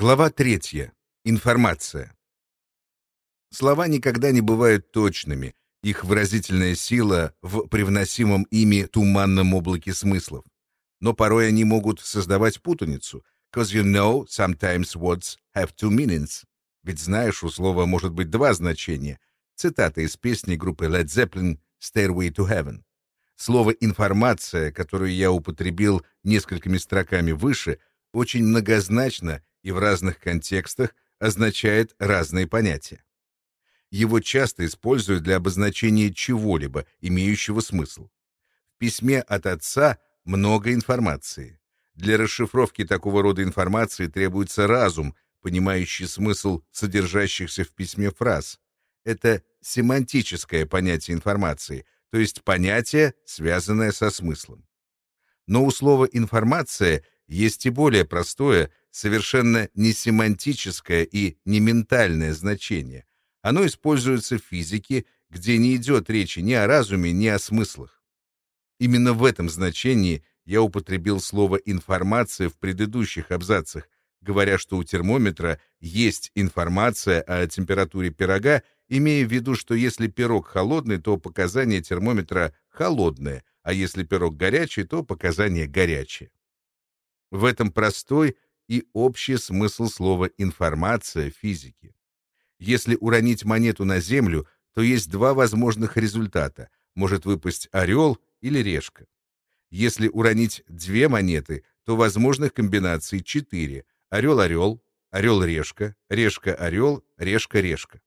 Глава третья. Информация. Слова никогда не бывают точными, их выразительная сила в привносимом ими туманном облаке смыслов. Но порой они могут создавать путаницу, cause you know sometimes words have two meanings. Ведь знаешь, у слова может быть два значения. Цитата из песни группы Led Zeppelin «Stairway to Heaven». Слово «информация», которое я употребил несколькими строками выше, очень многозначно и в разных контекстах означает разные понятия. Его часто используют для обозначения чего-либо, имеющего смысл. В письме от отца много информации. Для расшифровки такого рода информации требуется разум, понимающий смысл содержащихся в письме фраз. Это семантическое понятие информации, то есть понятие, связанное со смыслом. Но у слова «информация» есть и более простое, совершенно не семантическое и не ментальное значение. Оно используется в физике, где не идет речи ни о разуме, ни о смыслах. Именно в этом значении я употребил слово «информация» в предыдущих абзацах, говоря, что у термометра есть информация о температуре пирога, имея в виду, что если пирог холодный, то показания термометра холодное, а если пирог горячий, то показания горячие. В этом простой и общий смысл слова «информация» физики. Если уронить монету на землю, то есть два возможных результата. Может выпасть орел или решка. Если уронить две монеты, то возможных комбинаций четыре. Орел-орел, орел-решка, решка-орел, решка-решка.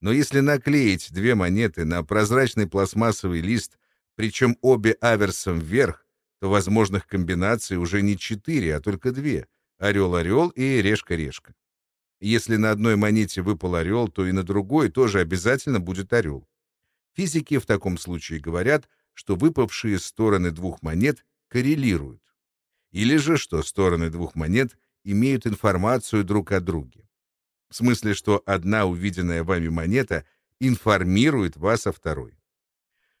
Но если наклеить две монеты на прозрачный пластмассовый лист, причем обе аверсом вверх, то возможных комбинаций уже не четыре, а только две — орел-орел и решка-решка. Если на одной монете выпал орел, то и на другой тоже обязательно будет орел. Физики в таком случае говорят, что выпавшие стороны двух монет коррелируют. Или же, что стороны двух монет имеют информацию друг о друге. В смысле, что одна увиденная вами монета информирует вас о второй.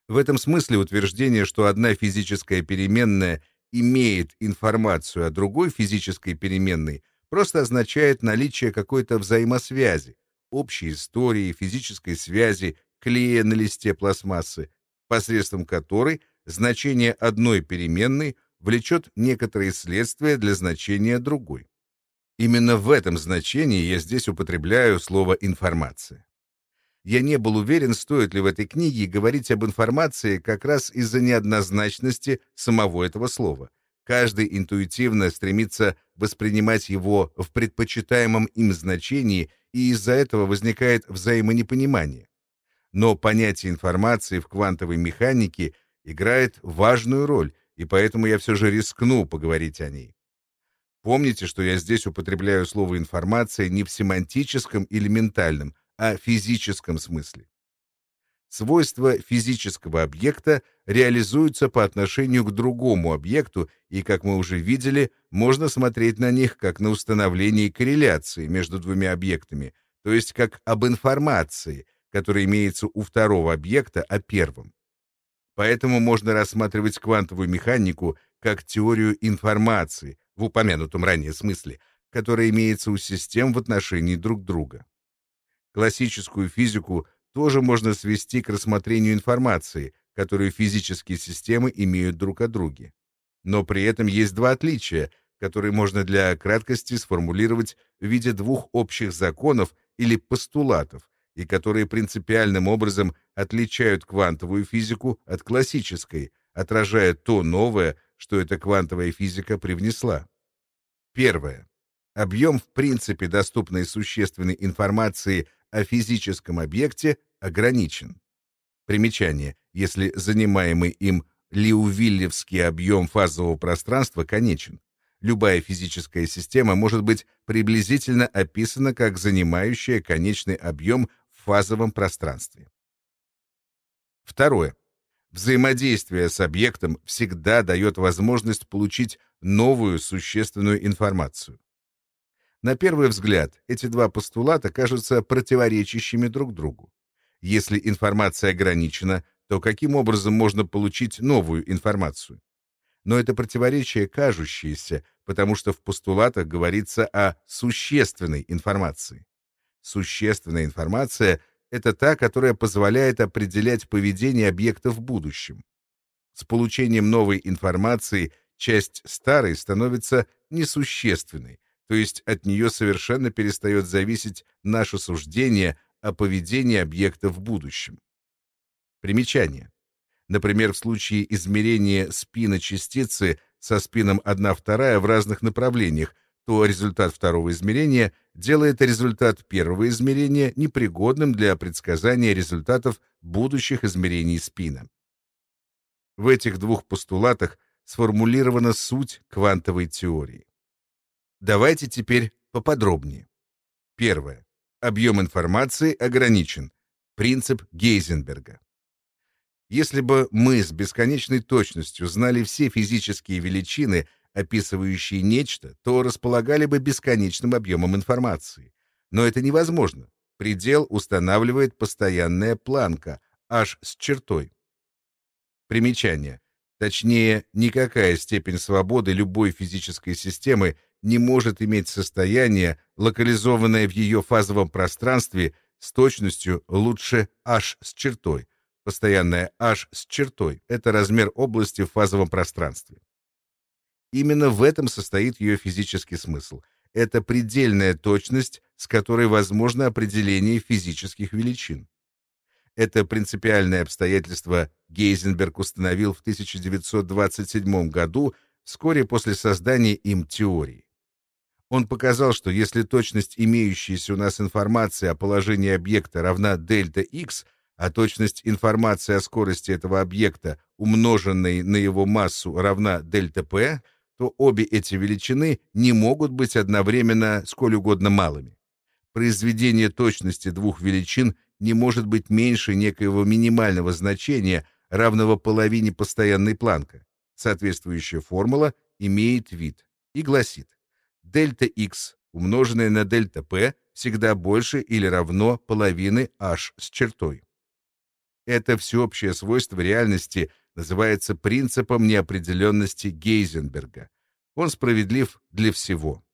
В этом смысле утверждение, что одна физическая переменная имеет информацию о другой физической переменной, просто означает наличие какой-то взаимосвязи, общей истории, физической связи, клея на листе пластмассы, посредством которой значение одной переменной влечет некоторые следствия для значения другой. Именно в этом значении я здесь употребляю слово «информация». Я не был уверен, стоит ли в этой книге говорить об информации как раз из-за неоднозначности самого этого слова. Каждый интуитивно стремится воспринимать его в предпочитаемом им значении, и из-за этого возникает взаимонепонимание. Но понятие информации в квантовой механике играет важную роль, и поэтому я все же рискну поговорить о ней. Помните, что я здесь употребляю слово «информация» не в семантическом или ментальном, о физическом смысле. Свойства физического объекта реализуются по отношению к другому объекту, и, как мы уже видели, можно смотреть на них как на установление корреляции между двумя объектами, то есть как об информации, которая имеется у второго объекта о первом. Поэтому можно рассматривать квантовую механику как теорию информации в упомянутом ранее смысле, которая имеется у систем в отношении друг друга. Классическую физику тоже можно свести к рассмотрению информации, которую физические системы имеют друг о друге. Но при этом есть два отличия, которые можно для краткости сформулировать в виде двух общих законов или постулатов, и которые принципиальным образом отличают квантовую физику от классической, отражая то новое, что эта квантовая физика привнесла. Первое. Объем в принципе доступной существенной информации о физическом объекте ограничен. Примечание. Если занимаемый им Лиувиллевский объем фазового пространства конечен. Любая физическая система может быть приблизительно описана как занимающая конечный объем в фазовом пространстве. Второе. Взаимодействие с объектом всегда дает возможность получить новую существенную информацию. На первый взгляд, эти два постулата кажутся противоречащими друг другу. Если информация ограничена, то каким образом можно получить новую информацию? Но это противоречие кажущееся, потому что в постулатах говорится о существенной информации. Существенная информация — это та, которая позволяет определять поведение объекта в будущем. С получением новой информации часть старой становится несущественной, то есть от нее совершенно перестает зависеть наше суждение о поведении объекта в будущем. Примечание. Например, в случае измерения спина частицы со спином 1-2 в разных направлениях, то результат второго измерения делает результат первого измерения непригодным для предсказания результатов будущих измерений спина. В этих двух постулатах сформулирована суть квантовой теории. Давайте теперь поподробнее. Первое. Объем информации ограничен. Принцип Гейзенберга. Если бы мы с бесконечной точностью знали все физические величины, описывающие нечто, то располагали бы бесконечным объемом информации. Но это невозможно. Предел устанавливает постоянная планка, аж с чертой. Примечание. Точнее, никакая степень свободы любой физической системы не может иметь состояние, локализованное в ее фазовом пространстве с точностью лучше h с чертой. Постоянное h с чертой — это размер области в фазовом пространстве. Именно в этом состоит ее физический смысл. Это предельная точность, с которой возможно определение физических величин. Это принципиальное обстоятельство Гейзенберг установил в 1927 году, вскоре после создания им теории. Он показал, что если точность имеющейся у нас информации о положении объекта равна дельта x, а точность информации о скорости этого объекта, умноженной на его массу, равна дельта p, то обе эти величины не могут быть одновременно сколь угодно малыми. Произведение точности двух величин не может быть меньше некоего минимального значения, равного половине постоянной планка. Соответствующая формула имеет вид и гласит дельта x, умноженное на дельта p, всегда больше или равно половины h с чертой. Это всеобщее свойство реальности называется принципом неопределенности Гейзенберга. Он справедлив для всего.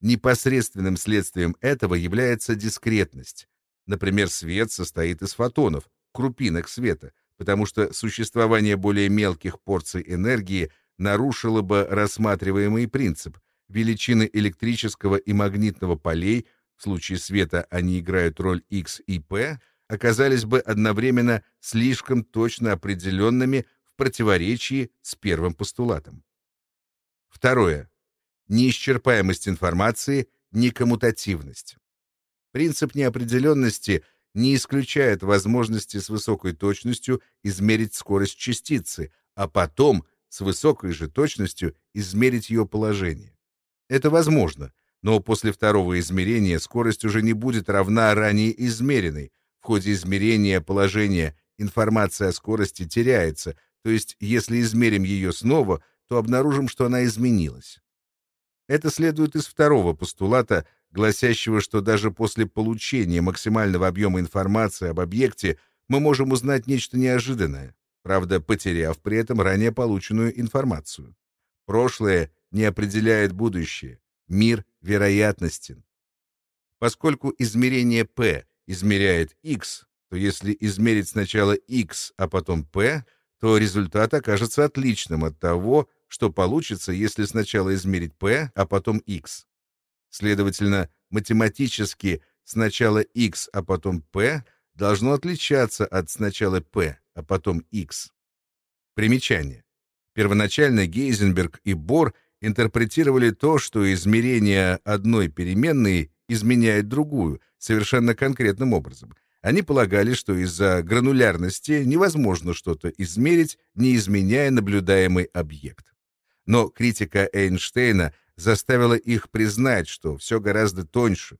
Непосредственным следствием этого является дискретность. Например, свет состоит из фотонов, крупинок света, потому что существование более мелких порций энергии нарушило бы рассматриваемый принцип, величины электрического и магнитного полей, в случае света они играют роль x и p, оказались бы одновременно слишком точно определенными в противоречии с первым постулатом. Второе. Неисчерпаемость информации, некоммутативность. Принцип неопределенности не исключает возможности с высокой точностью измерить скорость частицы, а потом с высокой же точностью измерить ее положение. Это возможно, но после второго измерения скорость уже не будет равна ранее измеренной. В ходе измерения положения информация о скорости теряется, то есть если измерим ее снова, то обнаружим, что она изменилась. Это следует из второго постулата, гласящего, что даже после получения максимального объема информации об объекте мы можем узнать нечто неожиданное, правда, потеряв при этом ранее полученную информацию. Прошлое не определяет будущее. Мир вероятностен. Поскольку измерение p измеряет x, то если измерить сначала x, а потом p, то результат окажется отличным от того, что получится, если сначала измерить p, а потом x. Следовательно, математически сначала x, а потом p должно отличаться от сначала p, а потом x. Примечание. Первоначально Гейзенберг и Бор — интерпретировали то, что измерение одной переменной изменяет другую, совершенно конкретным образом. Они полагали, что из-за гранулярности невозможно что-то измерить, не изменяя наблюдаемый объект. Но критика Эйнштейна заставила их признать, что все гораздо тоньше.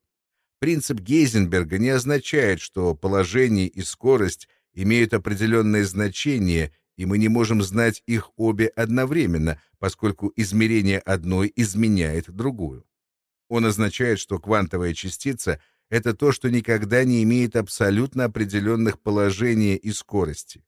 Принцип Гейзенберга не означает, что положение и скорость имеют определенное значение и мы не можем знать их обе одновременно, поскольку измерение одной изменяет другую. Он означает, что квантовая частица — это то, что никогда не имеет абсолютно определенных положения и скорости.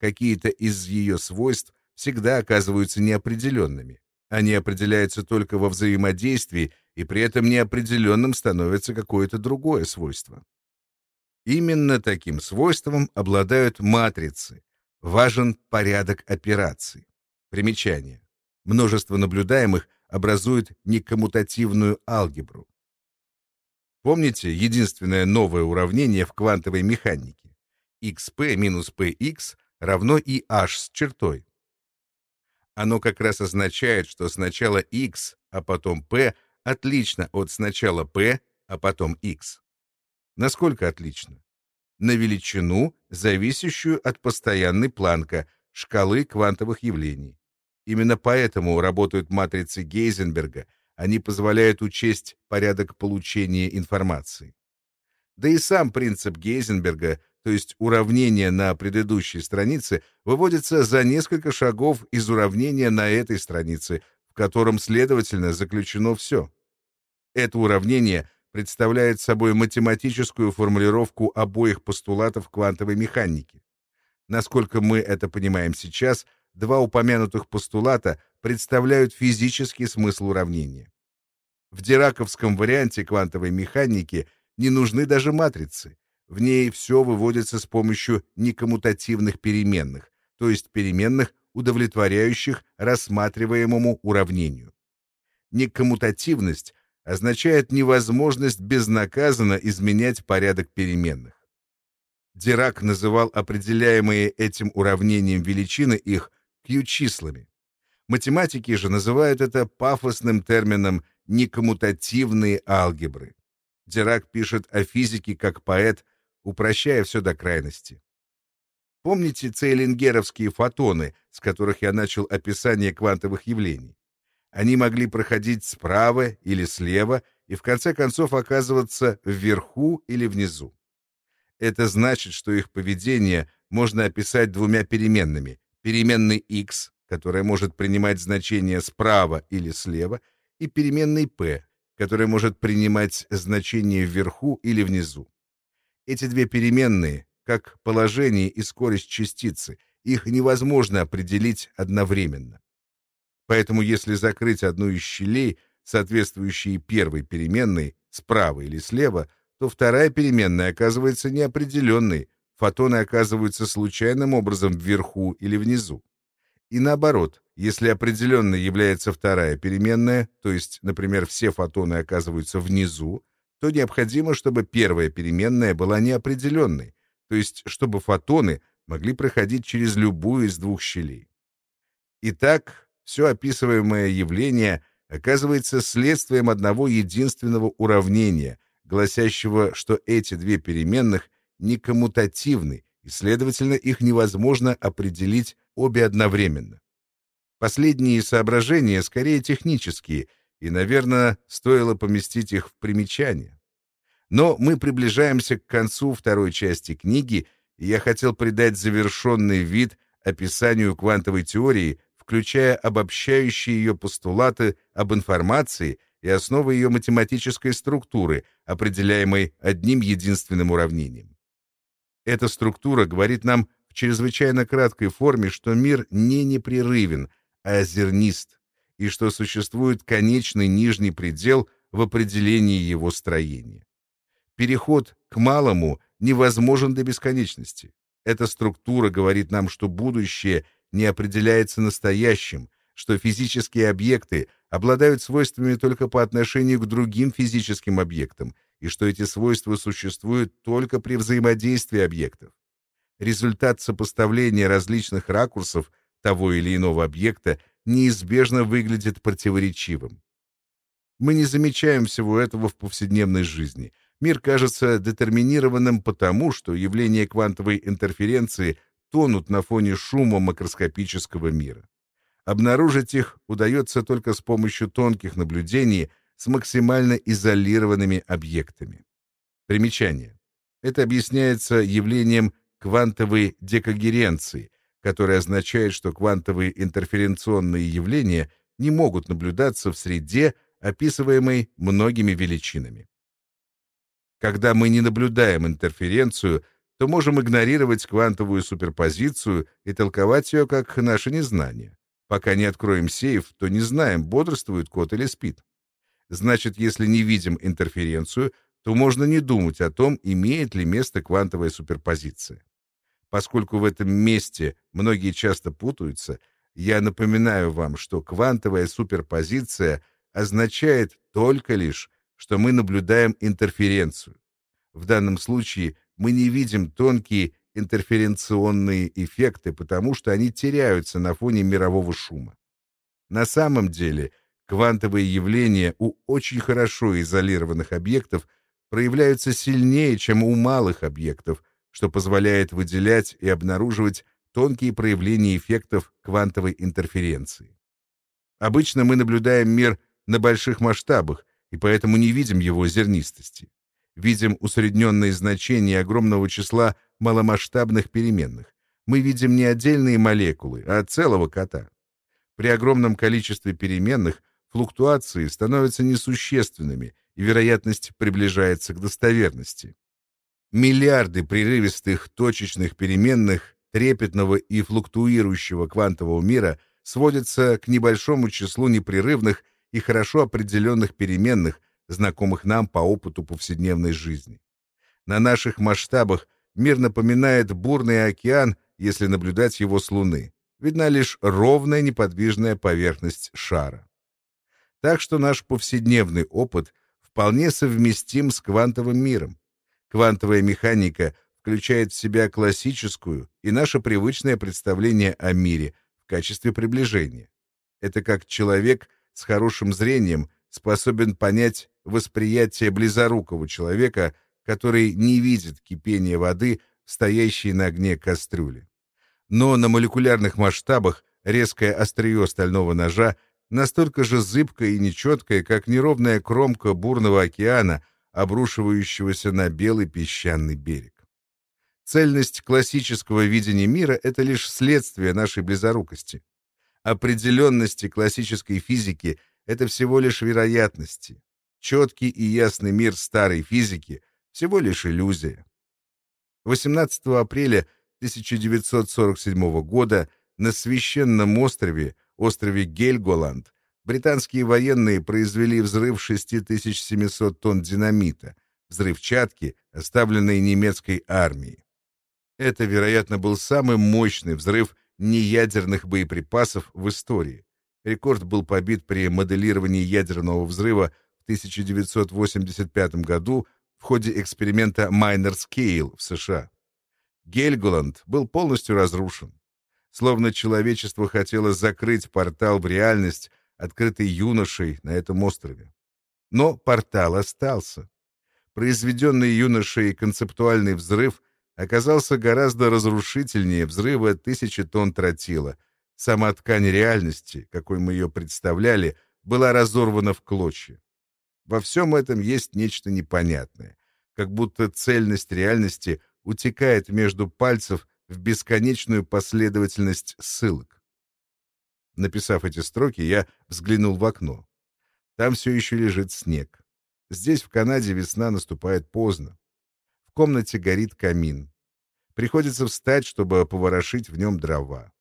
Какие-то из ее свойств всегда оказываются неопределенными. Они определяются только во взаимодействии, и при этом неопределенным становится какое-то другое свойство. Именно таким свойством обладают матрицы. Важен порядок операций. Примечание. Множество наблюдаемых образует некоммутативную алгебру. Помните единственное новое уравнение в квантовой механике? xp минус px равно и h с чертой. Оно как раз означает, что сначала x, а потом p отлично от сначала p, а потом x. Насколько отлично? На величину, зависящую от постоянной планка шкалы квантовых явлений. Именно поэтому работают матрицы Гейзенберга, они позволяют учесть порядок получения информации. Да и сам принцип Гейзенберга, то есть уравнение на предыдущей странице, выводится за несколько шагов из уравнения на этой странице, в котором, следовательно, заключено все. Это уравнение представляет собой математическую формулировку обоих постулатов квантовой механики. Насколько мы это понимаем сейчас, два упомянутых постулата представляют физический смысл уравнения. В дираковском варианте квантовой механики не нужны даже матрицы. В ней все выводится с помощью некоммутативных переменных, то есть переменных, удовлетворяющих рассматриваемому уравнению. Некоммутативность означает невозможность безнаказанно изменять порядок переменных. Дирак называл определяемые этим уравнением величины их Q-числами. Математики же называют это пафосным термином некоммутативные алгебры. Дирак пишет о физике как поэт, упрощая все до крайности. Помните цейлингеровские фотоны, с которых я начал описание квантовых явлений? Они могли проходить справа или слева и в конце концов оказываться вверху или внизу. Это значит, что их поведение можно описать двумя переменными. Переменной x, которая может принимать значение справа или слева, и переменной p, которая может принимать значение вверху или внизу. Эти две переменные, как положение и скорость частицы, их невозможно определить одновременно. Поэтому если закрыть одну из щелей, соответствующей первой переменной, справа или слева, то вторая переменная оказывается неопределенной, фотоны оказываются случайным образом вверху или внизу. И наоборот, если определенной является вторая переменная, то есть, например, все фотоны оказываются внизу, то необходимо, чтобы первая переменная была неопределенной, то есть чтобы фотоны могли проходить через любую из двух щелей. Итак, все описываемое явление оказывается следствием одного единственного уравнения, гласящего, что эти две переменных не коммутативны, и, следовательно, их невозможно определить обе одновременно. Последние соображения скорее технические, и, наверное, стоило поместить их в примечание. Но мы приближаемся к концу второй части книги, и я хотел придать завершенный вид описанию квантовой теории, включая обобщающие ее постулаты об информации и основы ее математической структуры, определяемой одним единственным уравнением. Эта структура говорит нам в чрезвычайно краткой форме, что мир не непрерывен, а зернист, и что существует конечный нижний предел в определении его строения. Переход к малому невозможен до бесконечности. Эта структура говорит нам, что будущее не определяется настоящим, что физические объекты обладают свойствами только по отношению к другим физическим объектам, и что эти свойства существуют только при взаимодействии объектов. Результат сопоставления различных ракурсов того или иного объекта неизбежно выглядит противоречивым. Мы не замечаем всего этого в повседневной жизни. Мир кажется детерминированным потому, что явления квантовой интерференции тонут на фоне шума макроскопического мира. Обнаружить их удается только с помощью тонких наблюдений с максимально изолированными объектами. Примечание. Это объясняется явлением квантовой декогеренции, которое означает, что квантовые интерференционные явления не могут наблюдаться в среде, описываемой многими величинами. Когда мы не наблюдаем интерференцию, то можем игнорировать квантовую суперпозицию и толковать ее как наше незнание. Пока не откроем сейф, то не знаем, бодрствует кот или спит. Значит, если не видим интерференцию, то можно не думать о том, имеет ли место квантовая суперпозиция. Поскольку в этом месте многие часто путаются, я напоминаю вам, что квантовая суперпозиция означает только лишь, что мы наблюдаем интерференцию. В данном случае мы не видим тонкие интерференционные эффекты, потому что они теряются на фоне мирового шума. На самом деле, квантовые явления у очень хорошо изолированных объектов проявляются сильнее, чем у малых объектов, что позволяет выделять и обнаруживать тонкие проявления эффектов квантовой интерференции. Обычно мы наблюдаем мир на больших масштабах, и поэтому не видим его зернистости видим усредненные значения огромного числа маломасштабных переменных. Мы видим не отдельные молекулы, а целого кота. При огромном количестве переменных флуктуации становятся несущественными, и вероятность приближается к достоверности. Миллиарды прерывистых точечных переменных трепетного и флуктуирующего квантового мира сводятся к небольшому числу непрерывных и хорошо определенных переменных, знакомых нам по опыту повседневной жизни. На наших масштабах мир напоминает бурный океан, если наблюдать его с Луны. Видна лишь ровная неподвижная поверхность шара. Так что наш повседневный опыт вполне совместим с квантовым миром. Квантовая механика включает в себя классическую и наше привычное представление о мире в качестве приближения. Это как человек с хорошим зрением способен понять восприятие близорукого человека, который не видит кипения воды, стоящей на огне кастрюли. Но на молекулярных масштабах резкое острие стального ножа настолько же зыбкое и нечеткое, как неровная кромка бурного океана, обрушивающегося на белый песчаный берег. Цельность классического видения мира — это лишь следствие нашей близорукости. Определенности классической физики — это всего лишь вероятности. Четкий и ясный мир старой физики — всего лишь иллюзия. 18 апреля 1947 года на священном острове, острове Гельголанд, британские военные произвели взрыв 6700 тонн динамита, взрывчатки, оставленной немецкой армией. Это, вероятно, был самый мощный взрыв неядерных боеприпасов в истории. Рекорд был побит при моделировании ядерного взрыва 1985 году в ходе эксперимента Minor Scale в США. Гельголанд был полностью разрушен. Словно человечество хотело закрыть портал в реальность, открытый юношей на этом острове. Но портал остался. Произведенный юношей концептуальный взрыв оказался гораздо разрушительнее взрыва тысячи тонн тротила. Сама ткань реальности, какой мы ее представляли, была разорвана в клочья. Во всем этом есть нечто непонятное, как будто цельность реальности утекает между пальцев в бесконечную последовательность ссылок. Написав эти строки, я взглянул в окно. Там все еще лежит снег. Здесь, в Канаде, весна наступает поздно. В комнате горит камин. Приходится встать, чтобы поворошить в нем дрова.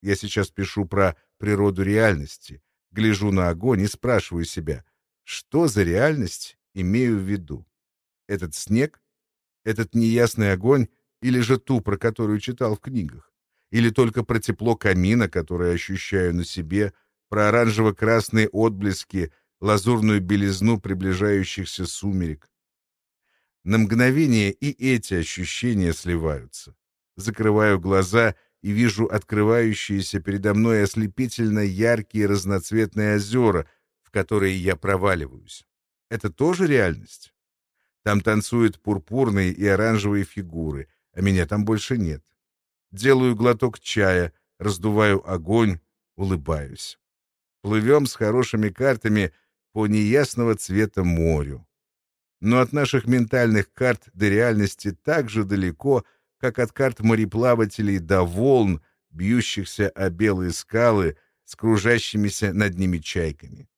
Я сейчас пишу про природу реальности, гляжу на огонь и спрашиваю себя, что за реальность имею в виду? Этот снег? Этот неясный огонь? Или же ту, про которую читал в книгах? Или только про тепло камина, которое ощущаю на себе, про оранжево-красные отблески, лазурную белизну приближающихся сумерек? На мгновение и эти ощущения сливаются. Закрываю глаза и вижу открывающиеся передо мной ослепительно яркие разноцветные озера, которые я проваливаюсь. Это тоже реальность? Там танцуют пурпурные и оранжевые фигуры, а меня там больше нет. Делаю глоток чая, раздуваю огонь, улыбаюсь. Плывем с хорошими картами по неясного цвета морю. Но от наших ментальных карт до реальности так же далеко, как от карт мореплавателей до волн, бьющихся о белые скалы с кружащимися над ними чайками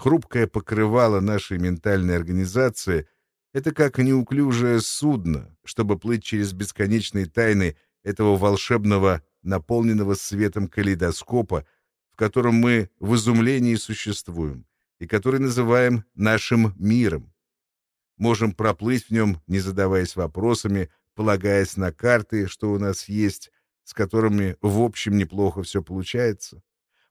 хрупкое покрывало нашей ментальной организации Это как неуклюжее судно, чтобы плыть через бесконечные тайны этого волшебного, наполненного светом калейдоскопа, в котором мы в изумлении существуем и который называем нашим миром. Можем проплыть в нем, не задаваясь вопросами, полагаясь на карты, что у нас есть, с которыми в общем неплохо все получается.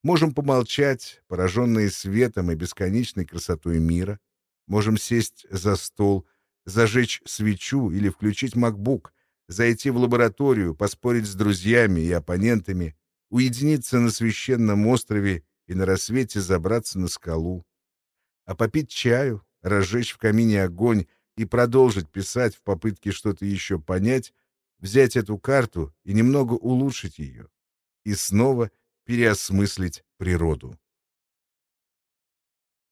Можем помолчать, пораженные светом и бесконечной красотой мира. Можем сесть за стол, зажечь свечу или включить MacBook, зайти в лабораторию, поспорить с друзьями и оппонентами, уединиться на священном острове и на рассвете забраться на скалу. А попить чаю, разжечь в камине огонь и продолжить писать в попытке что-то еще понять, взять эту карту и немного улучшить ее. И снова переосмыслить природу.